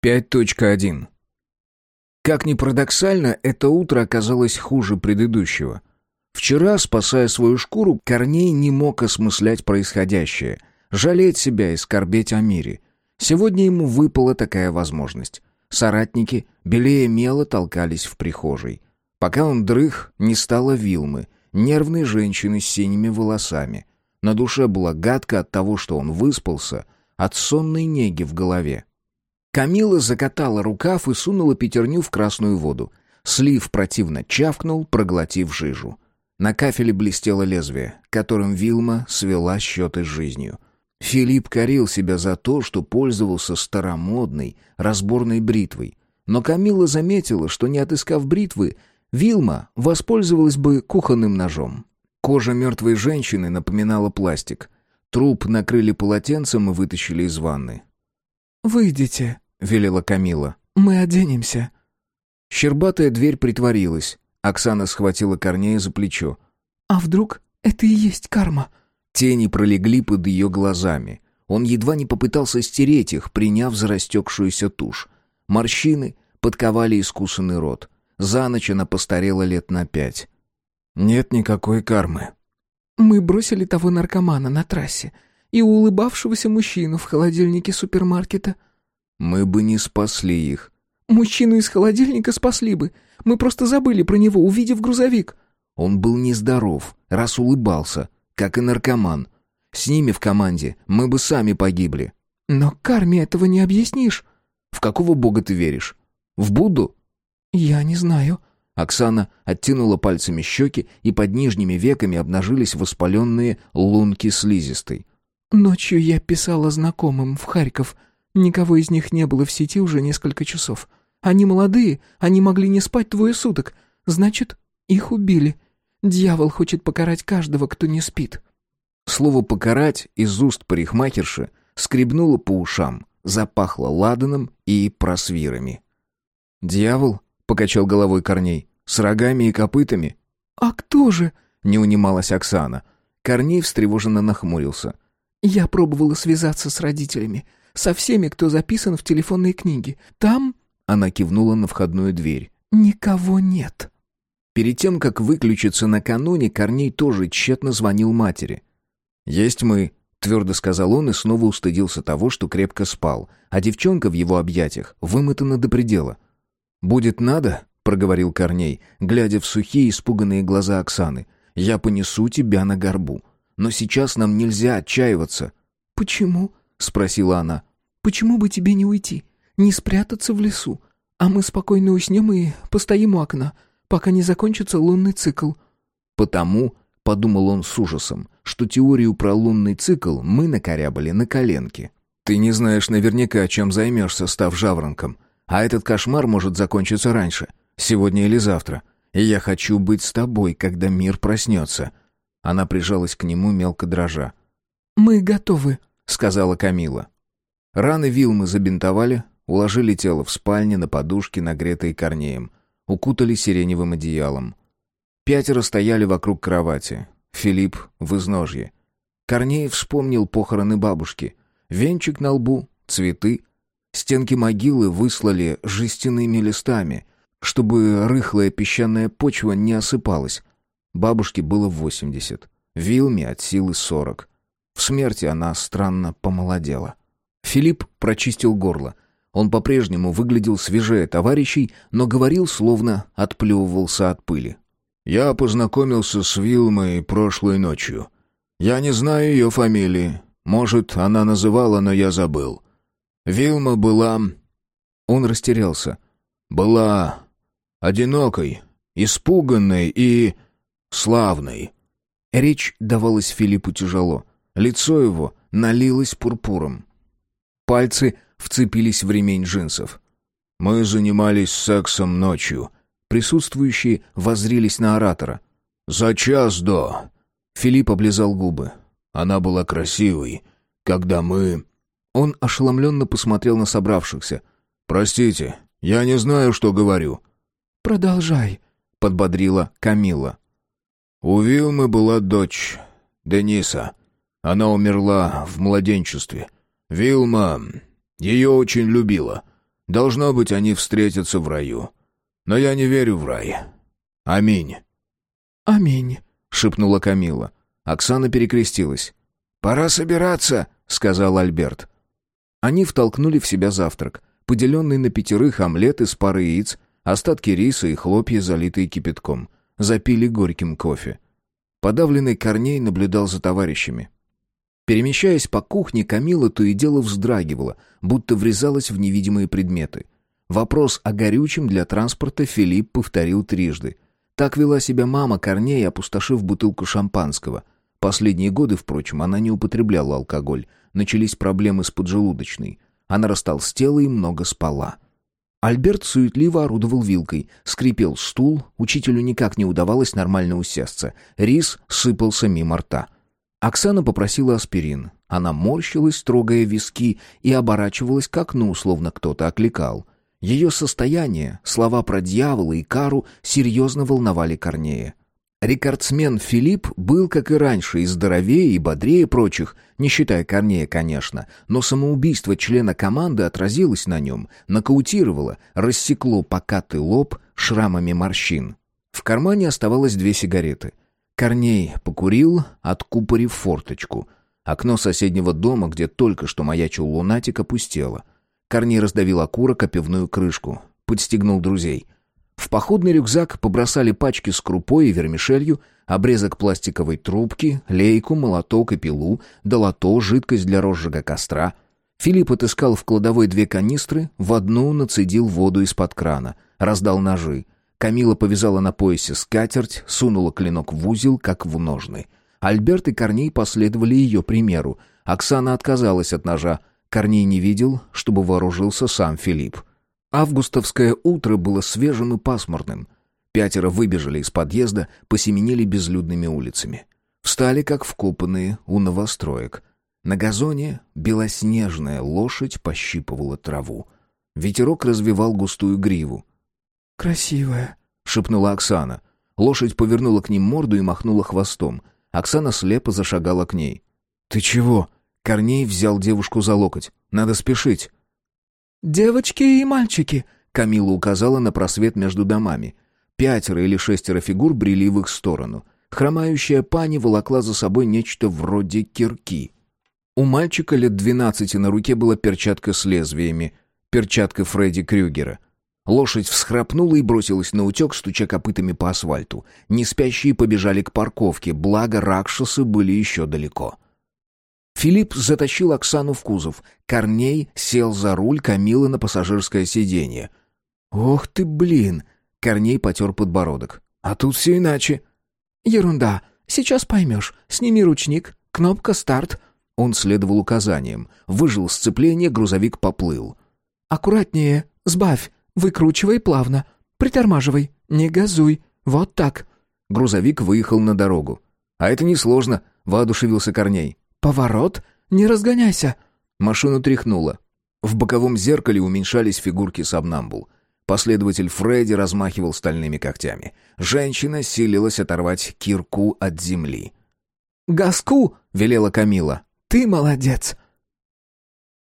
5.1 Как ни парадоксально, это утро оказалось хуже предыдущего. Вчера, спасая свою шкуру, Корней не мог осмыслять происходящее, жалеть себя и скорбеть о мире. Сегодня ему выпала такая возможность. Соратники, белее мела, толкались в прихожей. Пока он дрых, не стало Вилмы, нервной женщины с синими волосами. На душе было гадко от того, что он выспался, от сонной неги в голове. Камила закатала рукав и сунула пятерню в красную воду. Слив противно чавкнул, проглотив жижу. На кафеле блестело лезвие, которым Вилма свела счеты с жизнью. Филипп корил себя за то, что пользовался старомодной, разборной бритвой. Но Камила заметила, что не отыскав бритвы, Вилма воспользовалась бы кухонным ножом. Кожа мертвой женщины напоминала пластик. Труп накрыли полотенцем и вытащили из ванны. «Выйдите», — велела Камила. «Мы оденемся». Щербатая дверь притворилась. Оксана схватила Корнея за плечо. «А вдруг это и есть карма?» Тени пролегли под ее глазами. Он едва не попытался стереть их, приняв за растекшуюся тушь. Морщины подковали искусанный рот. За ночь она постарела лет на пять. «Нет никакой кармы». «Мы бросили того наркомана на трассе и улыбавшегося мужчину в холодильнике супермаркета». «Мы бы не спасли их». «Мужчину из холодильника спасли бы. Мы просто забыли про него, увидев грузовик». Он был нездоров, раз улыбался, как и наркоман. С ними в команде мы бы сами погибли. «Но карме этого не объяснишь». «В какого бога ты веришь? В Будду?» «Я не знаю». Оксана оттянула пальцами щеки, и под нижними веками обнажились воспаленные лунки слизистой. «Ночью я писала знакомым в Харьков. Никого из них не было в сети уже несколько часов. Они молодые, они могли не спать двое суток. Значит, их убили. Дьявол хочет покарать каждого, кто не спит». Слово «покарать» из уст парикмахерши скребнуло по ушам, запахло ладаном и просвирами. «Дьявол?» — покачал головой Корней. «С рогами и копытами?» «А кто же?» — не унималась Оксана. Корней встревоженно нахмурился. «Я пробовала связаться с родителями, со всеми, кто записан в телефонной книге. Там она кивнула на входную дверь. «Никого нет». Перед тем, как выключиться накануне, Корней тоже тщетно звонил матери. «Есть мы», — твердо сказал он и снова устыдился того, что крепко спал, а девчонка в его объятиях вымотана до предела. «Будет надо», — проговорил Корней, глядя в сухие испуганные глаза Оксаны. «Я понесу тебя на горбу. Но сейчас нам нельзя отчаиваться». «Почему?» — спросила она. «Почему бы тебе не уйти? не спрятаться в лесу, а мы спокойно уснем и постоим у окна, пока не закончится лунный цикл». «Потому», — подумал он с ужасом, «что теорию про лунный цикл мы накорябали на коленке. Ты не знаешь наверняка, чем займешься, став жаворонком, а этот кошмар может закончиться раньше, сегодня или завтра, и я хочу быть с тобой, когда мир проснется». Она прижалась к нему мелко дрожа. «Мы готовы», — сказала Камила. Раны Вилмы забинтовали, Уложили тело в спальне на подушке, нагретой корнеем. Укутали сиреневым одеялом. Пятеро стояли вокруг кровати. Филипп в изножье. Корней вспомнил похороны бабушки. Венчик на лбу, цветы. Стенки могилы выслали жестяными листами, чтобы рыхлая песчаная почва не осыпалась. Бабушке было восемьдесят. Вилме от силы сорок. В смерти она странно помолодела. Филипп прочистил горло — он по-прежнему выглядел свежее товарищей, но говорил, словно отплевывался от пыли. «Я познакомился с Вилмой прошлой ночью. Я не знаю ее фамилии. Может, она называла, но я забыл. Вилма была...» Он растерялся. «Была одинокой, испуганной и... славной». Речь давалась Филиппу тяжело. Лицо его налилось пурпуром. Пальцы вцепились в ремень джинсов. «Мы занимались сексом ночью». Присутствующие воззрились на оратора. «За час до...» Филипп облизал губы. «Она была красивой, когда мы...» Он ошеломленно посмотрел на собравшихся. «Простите, я не знаю, что говорю». «Продолжай», — подбодрила Камила. «У Вилмы была дочь, Дениса. Она умерла в младенчестве. Вилма ее очень любила. Должно быть, они встретятся в раю. Но я не верю в рай. Аминь». «Аминь», — шепнула Камила. Оксана перекрестилась. «Пора собираться», — сказал Альберт. Они втолкнули в себя завтрак, поделенный на пятерых омлет из пары яиц, остатки риса и хлопья, залитые кипятком. Запили горьким кофе. Подавленный Корней наблюдал за товарищами. Перемещаясь по кухне, Камила то и дело вздрагивала, будто врезалась в невидимые предметы. Вопрос о горючем для транспорта Филипп повторил трижды. Так вела себя мама Корнея, опустошив бутылку шампанского — Последние годы, впрочем, она не употребляла алкоголь. Начались проблемы с поджелудочной. Она растолстела и много спала. Альберт суетливо орудовал вилкой, скрипел стул, учителю никак не удавалось нормально усесться. Рис сыпался мимо рта. Оксана попросила аспирин. Она морщилась, трогая виски, и оборачивалась к окну, словно кто-то окликал. Ее состояние, слова про дьявола и кару серьезно волновали Корнея. Рекордсмен Филипп был, как и раньше, и здоровее, и бодрее прочих, не считая Корнея, конечно, но самоубийство члена команды отразилось на нем, нокаутировало, рассекло покатый лоб шрамами морщин. В кармане оставалось две сигареты. Корней покурил, откупорив форточку. Окно соседнего дома, где только что маячил лунатик, опустело. Корней раздавил окурок о пивную крышку, подстегнул друзей — в походный рюкзак побросали пачки с крупой и вермишелью, обрезок пластиковой трубки, лейку, молоток и пилу, долото, жидкость для розжига костра. Филипп отыскал в кладовой две канистры, в одну нацедил воду из-под крана, раздал ножи. Камила повязала на поясе скатерть, сунула клинок в узел, как в ножны. Альберт и Корней последовали ее примеру. Оксана отказалась от ножа. Корней не видел, чтобы вооружился сам Филипп. Августовское утро было свежим и пасмурным. Пятеро выбежали из подъезда, посеменили безлюдными улицами. Встали, как вкопанные, у новостроек. На газоне белоснежная лошадь пощипывала траву. Ветерок развивал густую гриву. «Красивая», — шепнула Оксана. Лошадь повернула к ним морду и махнула хвостом. Оксана слепо зашагала к ней. «Ты чего?» Корней взял девушку за локоть. «Надо спешить». «Девочки и мальчики», — Камила указала на просвет между домами. Пятеро или шестеро фигур брели в их сторону. Хромающая пани волокла за собой нечто вроде кирки. У мальчика лет двенадцати на руке была перчатка с лезвиями. Перчатка Фредди Крюгера. Лошадь всхрапнула и бросилась на утек, стуча копытами по асфальту. Неспящие побежали к парковке, благо ракшасы были еще далеко. — Филипп затащил Оксану в кузов. Корней сел за руль, Камила на пассажирское сиденье. «Ох ты, блин!» Корней потер подбородок. «А тут все иначе». «Ерунда. Сейчас поймешь. Сними ручник. Кнопка «Старт». Он следовал указаниям. Выжил сцепление, грузовик поплыл. «Аккуратнее. Сбавь. Выкручивай плавно. Притормаживай. Не газуй. Вот так». Грузовик выехал на дорогу. «А это несложно», — воодушевился Корней. «Поворот? Не разгоняйся!» Машину тряхнуло. В боковом зеркале уменьшались фигурки сабнамбул. Последователь Фредди размахивал стальными когтями. Женщина силилась оторвать кирку от земли. «Газку!» — велела Камила. «Ты молодец!»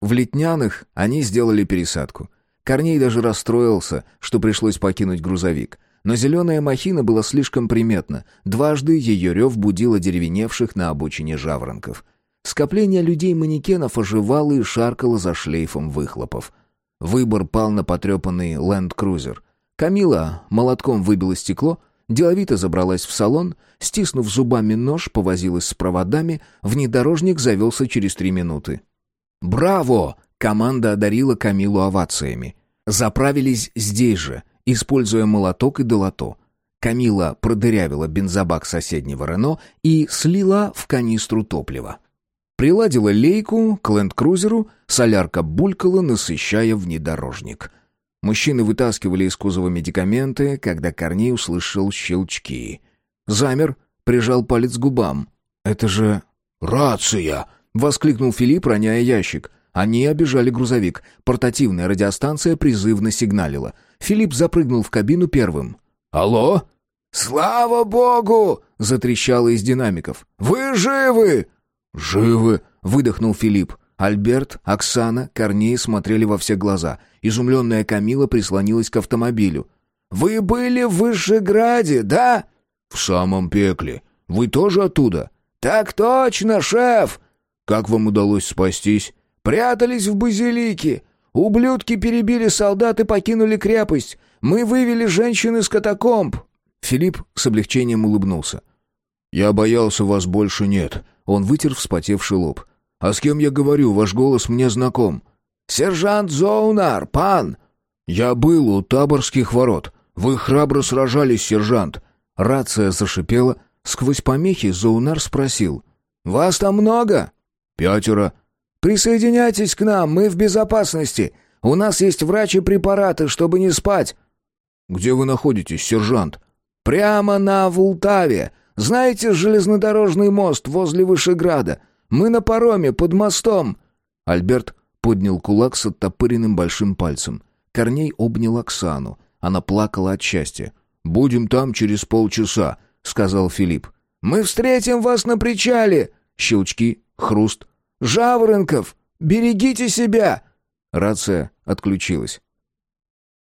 В Летняных они сделали пересадку. Корней даже расстроился, что пришлось покинуть грузовик. Но зеленая махина была слишком приметна. Дважды ее рев будил одеревеневших на обочине жаворонков. Скопление людей-манекенов оживало и шаркало за шлейфом выхлопов. Выбор пал на потрепанный ленд-крузер. Камила молотком выбила стекло, деловито забралась в салон, стиснув зубами нож, повозилась с проводами, внедорожник завелся через три минуты. «Браво!» — команда одарила Камилу овациями. Заправились здесь же, используя молоток и долото. Камила продырявила бензобак соседнего Рено и слила в канистру топлива. Приладила лейку к ленд-крузеру, солярка булькала, насыщая внедорожник. Мужчины вытаскивали из кузова медикаменты, когда Корней услышал щелчки. Замер, прижал палец к губам. «Это же рация!» — воскликнул Филипп, роняя ящик. Они обижали грузовик. Портативная радиостанция призывно сигналила. Филипп запрыгнул в кабину первым. «Алло?» «Слава богу!» — затрещало из динамиков. «Вы живы?» «Живы!» — выдохнул Филипп. Альберт, Оксана, Корней смотрели во все глаза. Изумленная Камила прислонилась к автомобилю. «Вы были в Вышеграде, да?» «В самом пекле. Вы тоже оттуда?» «Так точно, шеф!» «Как вам удалось спастись?» «Прятались в базилике. Ублюдки перебили солдат и покинули крепость. Мы вывели женщин из катакомб». Филипп с облегчением улыбнулся. «Я боялся, вас больше нет». Он вытер вспотевший лоб. «А с кем я говорю? Ваш голос мне знаком». «Сержант Зоунар, пан!» «Я был у таборских ворот. Вы храбро сражались, сержант». Рация зашипела. Сквозь помехи Зоунар спросил. «Вас там много?» «Пятеро». «Присоединяйтесь к нам, мы в безопасности. У нас есть врач и препараты, чтобы не спать». «Где вы находитесь, сержант?» «Прямо на Вултаве. Знаете железнодорожный мост возле Вышеграда? Мы на пароме, под мостом». Альберт поднял кулак с оттопыренным большим пальцем. Корней обнял Оксану. Она плакала от счастья. «Будем там через полчаса», — сказал Филипп. «Мы встретим вас на причале!» Щелчки, хруст. «Жаворонков! Берегите себя!» Рация отключилась.